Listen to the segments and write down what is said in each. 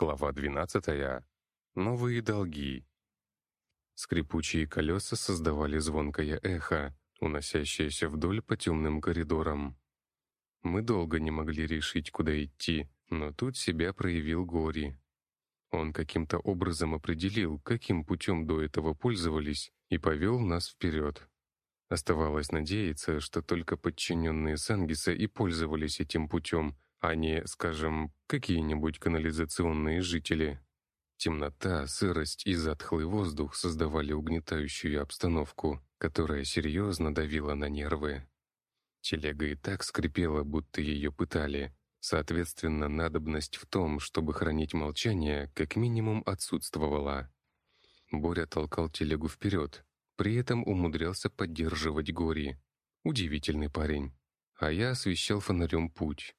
Глава 12. Новые долги. Скрипучие колеса создавали звонкое эхо, уносящееся вдоль по темным коридорам. Мы долго не могли решить, куда идти, но тут себя проявил Гори. Он каким-то образом определил, каким путем до этого пользовались, и повел нас вперед. Оставалось надеяться, что только подчиненные Сангиса и пользовались этим путем — а не, скажем, какие-нибудь канализационные жители. Темнота, сырость и затхлый воздух создавали угнетающую обстановку, которая серьезно давила на нервы. Телега и так скрипела, будто ее пытали. Соответственно, надобность в том, чтобы хранить молчание, как минимум отсутствовала. Боря толкал телегу вперед, при этом умудрялся поддерживать Гори. Удивительный парень. А я освещал фонарем путь.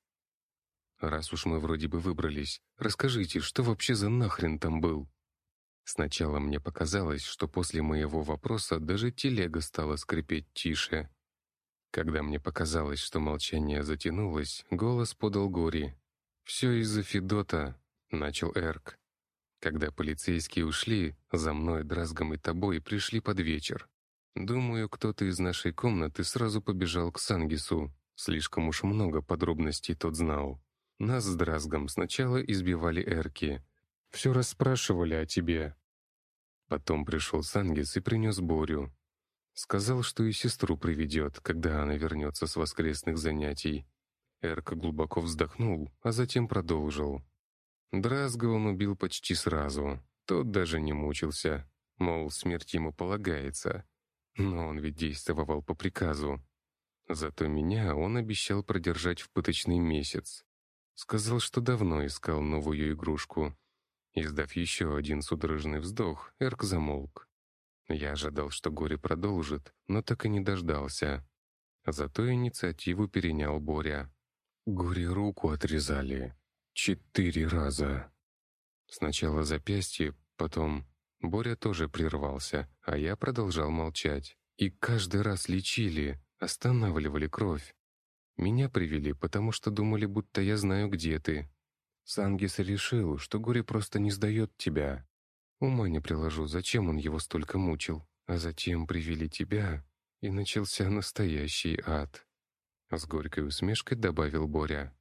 Раз уж мы вроде бы выбрались, расскажите, что вообще за нахрен там был?» Сначала мне показалось, что после моего вопроса даже телега стала скрипеть тише. Когда мне показалось, что молчание затянулось, голос подал Гори. «Все из-за Федота», — начал Эрк. Когда полицейские ушли, за мной, Дразгом и тобой пришли под вечер. Думаю, кто-то из нашей комнаты сразу побежал к Сангису. Слишком уж много подробностей тот знал. Нас с Дразгом сначала избивали эрки. Все расспрашивали о тебе. Потом пришел Сангис и принес Борю. Сказал, что и сестру приведет, когда она вернется с воскресных занятий. Эрка глубоко вздохнул, а затем продолжил. Дразга он убил почти сразу. Тот даже не мучился. Мол, смерть ему полагается. Но он ведь действовал по приказу. Зато меня он обещал продержать в пыточный месяц. Сказал, что давно искал новую игрушку. Издав еще один судорожный вздох, Эрк замолк. Я ожидал, что горе продолжит, но так и не дождался. Зато инициативу перенял Боря. Горе руку отрезали. Четыре раза. Сначала запястье, потом... Боря тоже прервался, а я продолжал молчать. И каждый раз лечили, останавливали кровь. Меня привели, потому что думали, будто я знаю, где ты. Сангис решил, что горе просто не сдает тебя. Ума не приложу, зачем он его столько мучил. А затем привели тебя, и начался настоящий ад. С горькой усмешкой добавил Боря.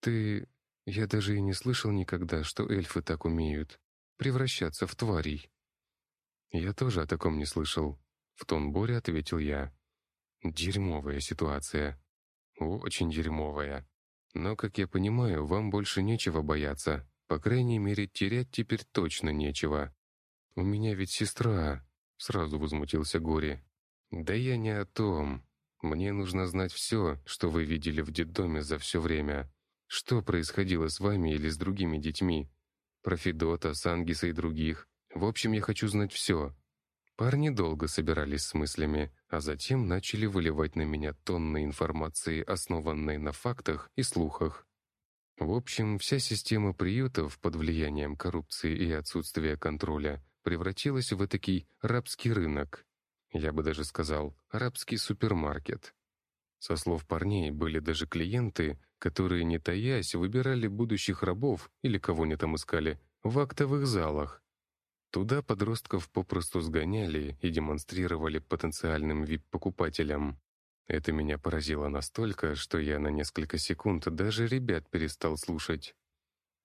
«Ты... Я даже и не слышал никогда, что эльфы так умеют. Превращаться в тварей». «Я тоже о таком не слышал», — в тон Боря ответил я. «Дерьмовая ситуация. Очень дерьмовая. Но, как я понимаю, вам больше нечего бояться. По крайней мере, терять теперь точно нечего. У меня ведь сестра, сразу возмутился Гори. Да я не о том. Мне нужно знать все, что вы видели в детдоме за все время. Что происходило с вами или с другими детьми? Про Федота, Сангиса и других. В общем, я хочу знать все. Парни долго собирались с мыслями, а затем начали выливать на меня тонны информации, основанной на фактах и слухах. В общем, вся система приютов под влиянием коррупции и отсутствия контроля превратилась в этакий рабский рынок. Я бы даже сказал, рабский супермаркет. Со слов парней были даже клиенты, которые, не таясь, выбирали будущих рабов или кого они там искали в актовых залах. Туда подростков попросту сгоняли и демонстрировали потенциальным вип-покупателям. Это меня поразило настолько, что я на несколько секунд даже ребят перестал слушать.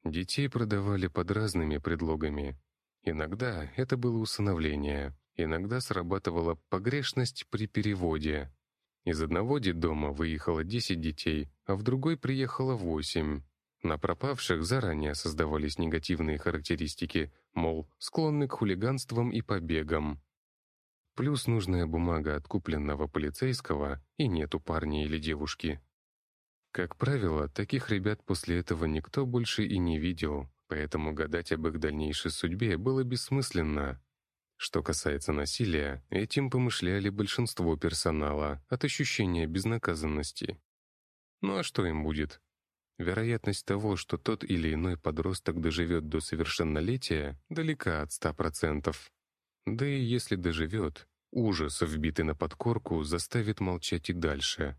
Детей продавали под разными предлогами. Иногда это было усыновление, иногда срабатывала погрешность при переводе. Из одного детдома выехало 10 детей, а в другой приехало 8. На пропавших заранее создавались негативные характеристики, мол, склонны к хулиганствам и побегам. Плюс нужная бумага от купленного полицейского и нету парня или девушки. Как правило, таких ребят после этого никто больше и не видел, поэтому гадать об их дальнейшей судьбе было бессмысленно. Что касается насилия, этим помышляли большинство персонала от ощущения безнаказанности. Ну а что им будет? Вероятность того, что тот или иной подросток доживет до совершеннолетия, далека от 100%. Да и если доживет, ужас, вбитый на подкорку, заставит молчать и дальше.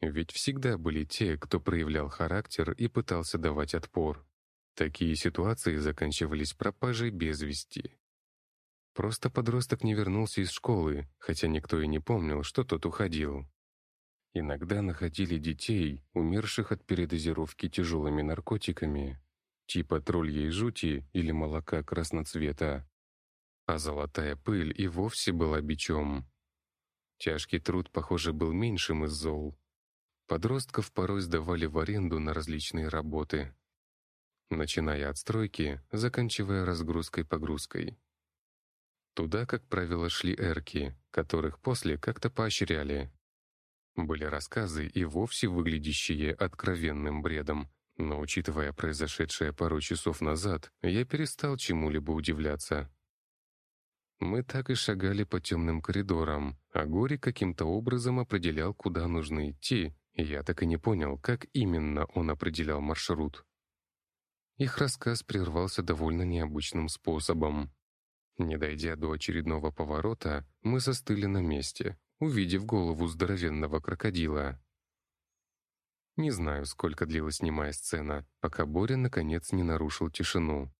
Ведь всегда были те, кто проявлял характер и пытался давать отпор. Такие ситуации заканчивались пропажей без вести. Просто подросток не вернулся из школы, хотя никто и не помнил, что тот уходил. Иногда находили детей, умерших от передозировки тяжелыми наркотиками, типа тролльей жути или молока красноцвета. А золотая пыль и вовсе была бичом. Тяжкий труд, похоже, был меньшим из зол. Подростков порой сдавали в аренду на различные работы. Начиная от стройки, заканчивая разгрузкой-погрузкой. Туда, как правило, шли эрки, которых после как-то поощряли. Были рассказы и вовсе выглядящие откровенным бредом, но, учитывая произошедшее пару часов назад, я перестал чему-либо удивляться. Мы так и шагали по темным коридорам, а Гори каким-то образом определял, куда нужно идти, и я так и не понял, как именно он определял маршрут. Их рассказ прервался довольно необычным способом. Не дойдя до очередного поворота, мы застыли на месте, увидев голову здоровенного крокодила. Не знаю, сколько длилась немая сцена, пока Боря наконец не нарушил тишину.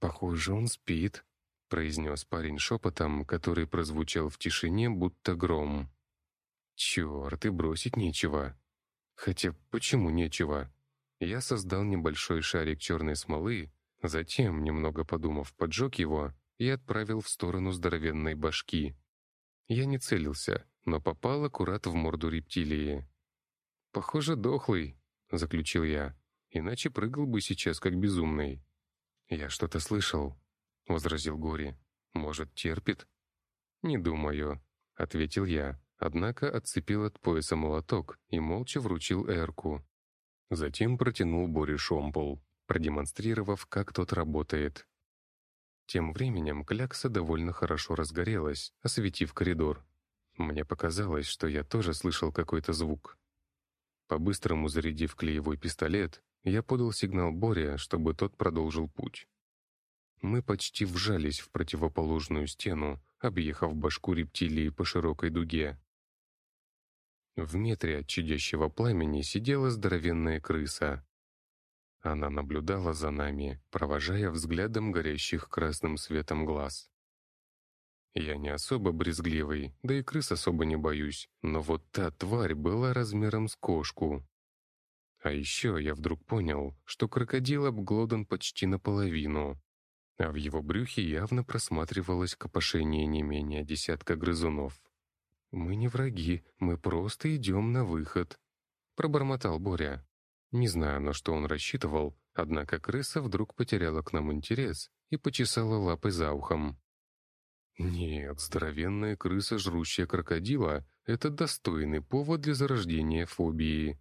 «Похоже, он спит», — произнес парень шепотом, который прозвучал в тишине, будто гром. «Черт, и бросить нечего». Хотя почему нечего? Я создал небольшой шарик черной смолы, затем, немного подумав, поджег его и отправил в сторону здоровенной башки. Я не целился, но попал аккурат в морду рептилии. «Похоже, дохлый», — заключил я, «иначе прыгал бы сейчас как безумный». «Я что-то слышал», — возразил Гори. «Может, терпит?» «Не думаю», — ответил я, однако отцепил от пояса молоток и молча вручил Эрку. Затем протянул Боре шомпол, продемонстрировав, как тот работает. Тем временем клякса довольно хорошо разгорелась, осветив коридор. Мне показалось, что я тоже слышал какой-то звук. По-быстрому зарядив клеевой пистолет, я подал сигнал Боре, чтобы тот продолжил путь. Мы почти вжались в противоположную стену, объехав башку рептилии по широкой дуге. В метре от чадящего пламени сидела здоровенная крыса, она наблюдала за нами, провожая взглядом горящих красным светом глаз. Я не особо брезгливый, да и крыс особо не боюсь, но вот та тварь была размером с кошку. А еще я вдруг понял, что крокодил обглодан почти наполовину, а в его брюхе явно просматривалось копошение не менее десятка грызунов. «Мы не враги, мы просто идем на выход», — пробормотал Боря. Не знаю, на что он рассчитывал, однако крыса вдруг потеряла к нам интерес и почесала лапой за ухом. Нет, здоровенная крыса, жрущая крокодила, это достойный повод для зарождения фобии.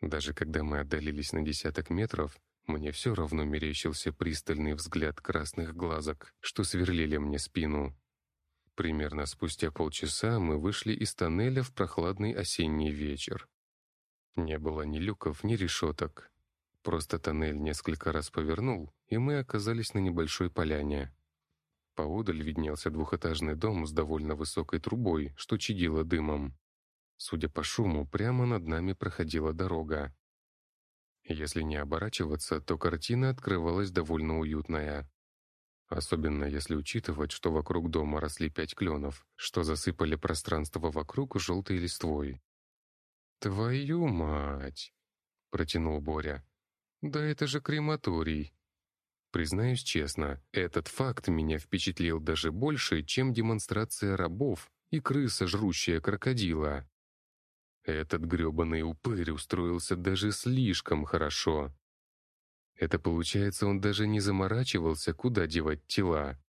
Даже когда мы отдалились на десяток метров, мне все равно мерещился пристальный взгляд красных глазок, что сверлили мне спину. Примерно спустя полчаса мы вышли из тоннеля в прохладный осенний вечер. Не было ни люков, ни решеток. Просто тоннель несколько раз повернул, и мы оказались на небольшой поляне. Поодаль виднелся двухэтажный дом с довольно высокой трубой, что чадило дымом. Судя по шуму, прямо над нами проходила дорога. Если не оборачиваться, то картина открывалась довольно уютная. Особенно если учитывать, что вокруг дома росли пять кленов, что засыпали пространство вокруг желтой листвой. «Твою мать!» — протянул Боря. «Да это же крематорий!» Признаюсь честно, этот факт меня впечатлил даже больше, чем демонстрация рабов и крыса, жрущая крокодила. Этот грёбаный упырь устроился даже слишком хорошо. Это получается, он даже не заморачивался, куда девать тела.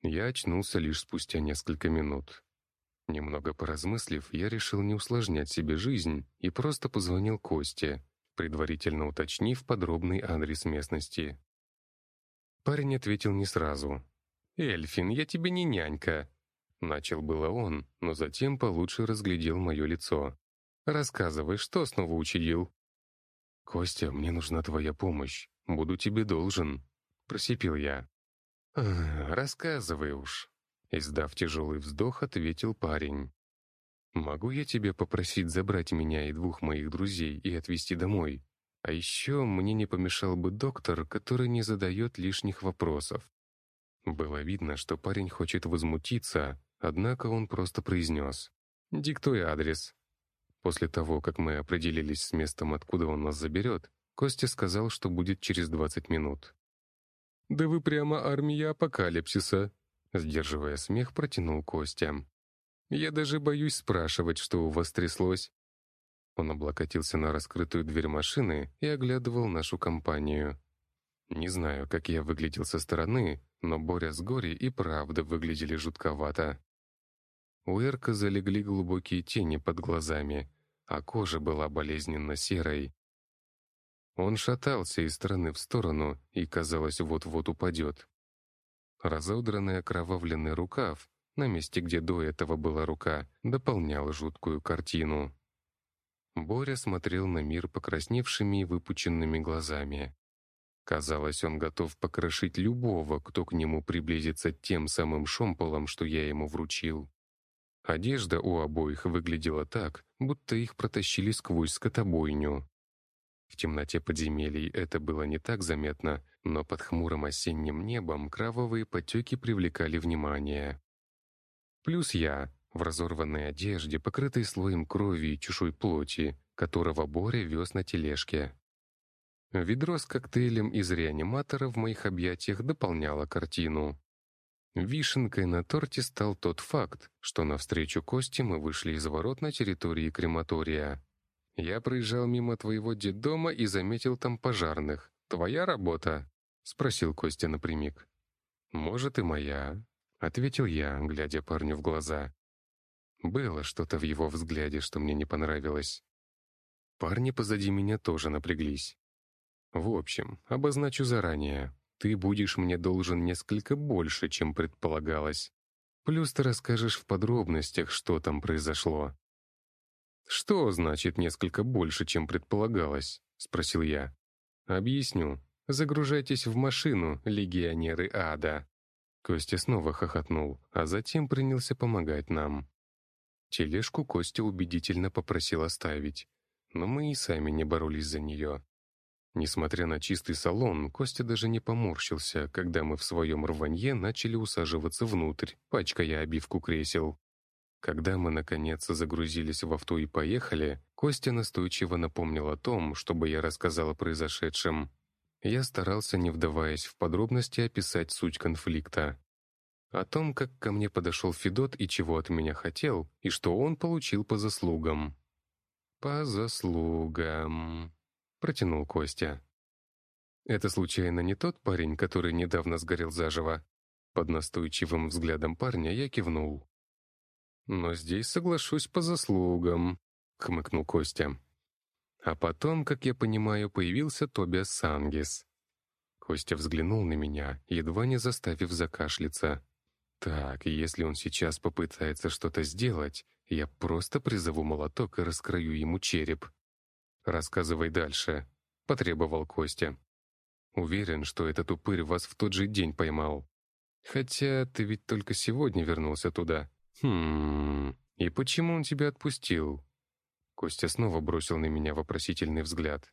Я очнулся лишь спустя несколько минут. Немного поразмыслив, я решил не усложнять себе жизнь и просто позвонил Косте, предварительно уточнив подробный адрес местности. Парень ответил не сразу. «Эльфин, я тебе не нянька!» Начал было он, но затем получше разглядел мое лицо. «Рассказывай, что снова учудил?» «Костя, мне нужна твоя помощь. Буду тебе должен», — просипел я. «Рассказывай уж», Издав тяжелый вздох, ответил парень. «Могу я тебя попросить забрать меня и двух моих друзей и отвезти домой? А еще мне не помешал бы доктор, который не задает лишних вопросов. Было видно, что парень хочет возмутиться, однако он просто произнес «Диктуй адрес». После того, как мы определились с местом, откуда он нас заберет, Костя сказал, что будет через 20 минут. «Да вы прямо армия апокалипсиса», — сдерживая смех, протянул Костя. «Я даже боюсь спрашивать, что у вас тряслось. Он облокотился на раскрытую дверь машины и оглядывал нашу компанию. Не знаю, как я выглядел со стороны, но Боря с Гори и правда выглядели жутковато. У Эрка залегли глубокие тени под глазами, а кожа была болезненно серой. Он шатался из стороны в сторону и, казалось, вот-вот упадет. Разодранный окровавленный рукав, на месте, где до этого была рука, дополнял жуткую картину. Боря смотрел на мир покрасневшими и выпученными глазами. Казалось, он готов покрошить любого, кто к нему приблизится тем самым шомполом, что я ему вручил. Одежда у обоих выглядела так, будто их протащили сквозь скотобойню. В темноте подземелий это было не так заметно, но под хмурым осенним небом кровавые потеки привлекали внимание. Плюс я, в разорванной одежде, покрытой слоем крови и чужой плоти, которого Боря вез на тележке. Ведро с коктейлем из реаниматора в моих объятиях дополняло картину. Вишенкой на торте стал тот факт, что навстречу Косте мы вышли из ворот на территории крематория. «Я проезжал мимо твоего детдома и заметил там пожарных. Твоя работа?» — спросил Костя напрямик. «Может, и моя», — ответил я, глядя парню в глаза. Было что-то в его взгляде, что мне не понравилось. Парни позади меня тоже напряглись. В общем, обозначу заранее. Ты будешь мне должен несколько больше, чем предполагалось. Плюс ты расскажешь в подробностях, что там произошло. «Что значит несколько больше, чем предполагалось?» — спросил я. «Объясню. Загружайтесь в машину, легионеры ада». Костя снова хохотнул, а затем принялся помогать нам. Тележку Костя убедительно попросил оставить, но мы и сами не боролись за нее. Несмотря на чистый салон, Костя даже не поморщился, когда мы в своем рванье начали усаживаться внутрь, пачкая обивку кресел. Когда мы, наконец, загрузились в авто и поехали, Костя настойчиво напомнил о том, чтобы я рассказал о произошедшем. Я старался, не вдаваясь в подробности, описать суть конфликта. О том, как ко мне подошел Федот и чего от меня хотел, и что он получил по заслугам. «По заслугам», — протянул Костя. «Это случайно не тот парень, который недавно сгорел заживо?» Под настойчивым взглядом парня я кивнул. «Но здесь соглашусь по заслугам», — хмыкнул Костя. А потом, как я понимаю, появился Тобиас Сангис. Костя взглянул на меня, едва не заставив закашляться. Так, если он сейчас попытается что-то сделать, я просто призову молоток и раскрою ему череп. «Рассказывай дальше», — потребовал Костя. «Уверен, что этот упырь вас в тот же день поймал. Хотя ты ведь только сегодня вернулся туда. Хм, и почему он тебя отпустил?» Костя снова бросил на меня вопросительный взгляд.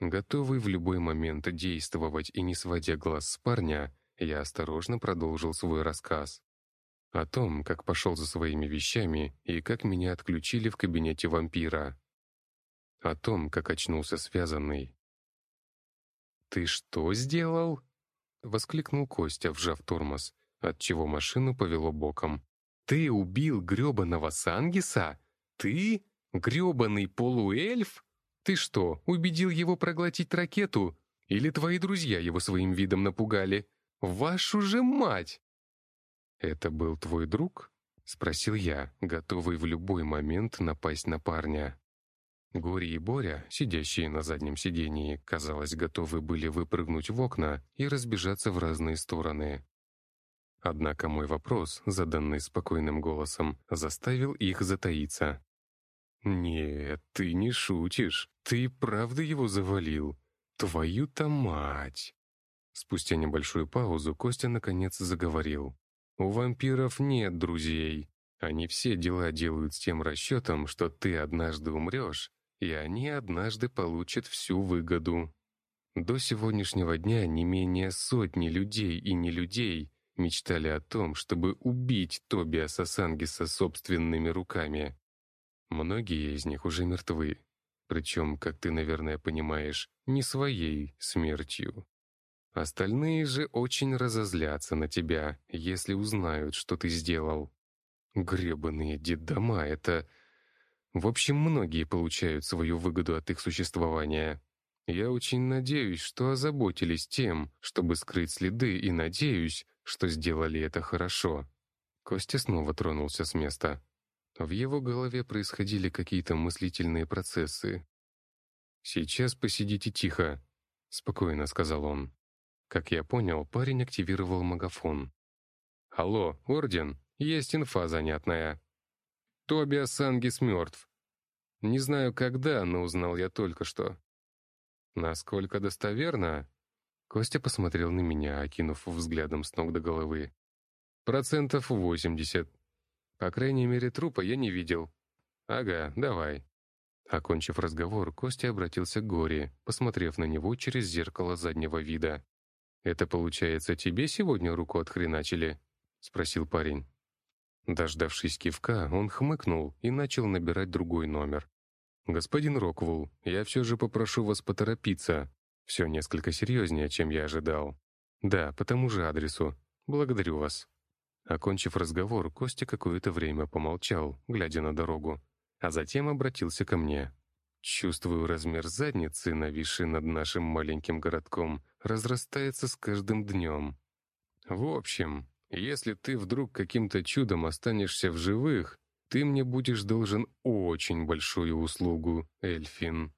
Готовый в любой момент действовать и не сводя глаз с парня, я осторожно продолжил свой рассказ. О том, как пошел за своими вещами и как меня отключили в кабинете вампира. О том, как очнулся связанный. «Ты что сделал?» — воскликнул Костя, вжав тормоз, отчего машину повело боком. «Ты убил грёбаного Сангиса? Ты? грёбаный полуэльф? Ты что, убедил его проглотить ракету? Или твои друзья его своим видом напугали?» Вашу же мать!» «Это был твой друг?» — спросил я, готовый в любой момент напасть на парня. Гори и Боря, сидящие на заднем сидении, казалось, готовы были выпрыгнуть в окна и разбежаться в разные стороны. Однако мой вопрос, заданный спокойным голосом, заставил их затаиться. «Нет, ты не шутишь. Ты правда его завалил? Твою-то мать!» Спустя небольшую паузу Костя наконец заговорил. «У вампиров нет друзей. Они все дела делают с тем расчетом, что ты однажды умрешь, и они однажды получат всю выгоду. До сегодняшнего дня не менее сотни людей и не людей мечтали о том, чтобы убить Тобиаса Сангиса собственными руками. Многие из них уже мертвы, причем, как ты, наверное, понимаешь, не своей смертью. Остальные же очень разозлятся на тебя, если узнают, что ты сделал. Гребаные детдома — это... В общем, многие получают свою выгоду от их существования. Я очень надеюсь, что озаботились тем, чтобы скрыть следы, и надеюсь, что сделали это хорошо. Костя снова тронулся с места. В его голове происходили какие-то мыслительные процессы. «Сейчас посидите тихо», — спокойно сказал он. Как я понял, парень активировал магафон. «Алло, Орден, есть инфа занятная. Тобиас Сангис мертв. Не знаю когда, но узнал я только что. Насколько достоверно?» Костя посмотрел на меня, окинув взглядом с ног до головы. «Процентов восемьдесят. По крайней мере, трупа я не видел. Ага, давай». Окончив разговор, Костя обратился к Горе, посмотрев на него через зеркало заднего вида. «Это, получается, тебе сегодня руку отхреначили?» — спросил парень. Дождавшись кивка, он хмыкнул и начал набирать другой номер. «Господин Роквул, я все же попрошу вас поторопиться. Все несколько серьезнее, чем я ожидал. Да, по тому же адресу. Благодарю вас». Окончив разговор, Костя какое-то время помолчал, глядя на дорогу, а затем обратился ко мне. «Чувствую размер задницы, нависший над нашим маленьким городком, разрастается с каждым днем. В общем, если ты вдруг каким-то чудом останешься в живых, ты мне будешь должен очень большую услугу, Эльфин».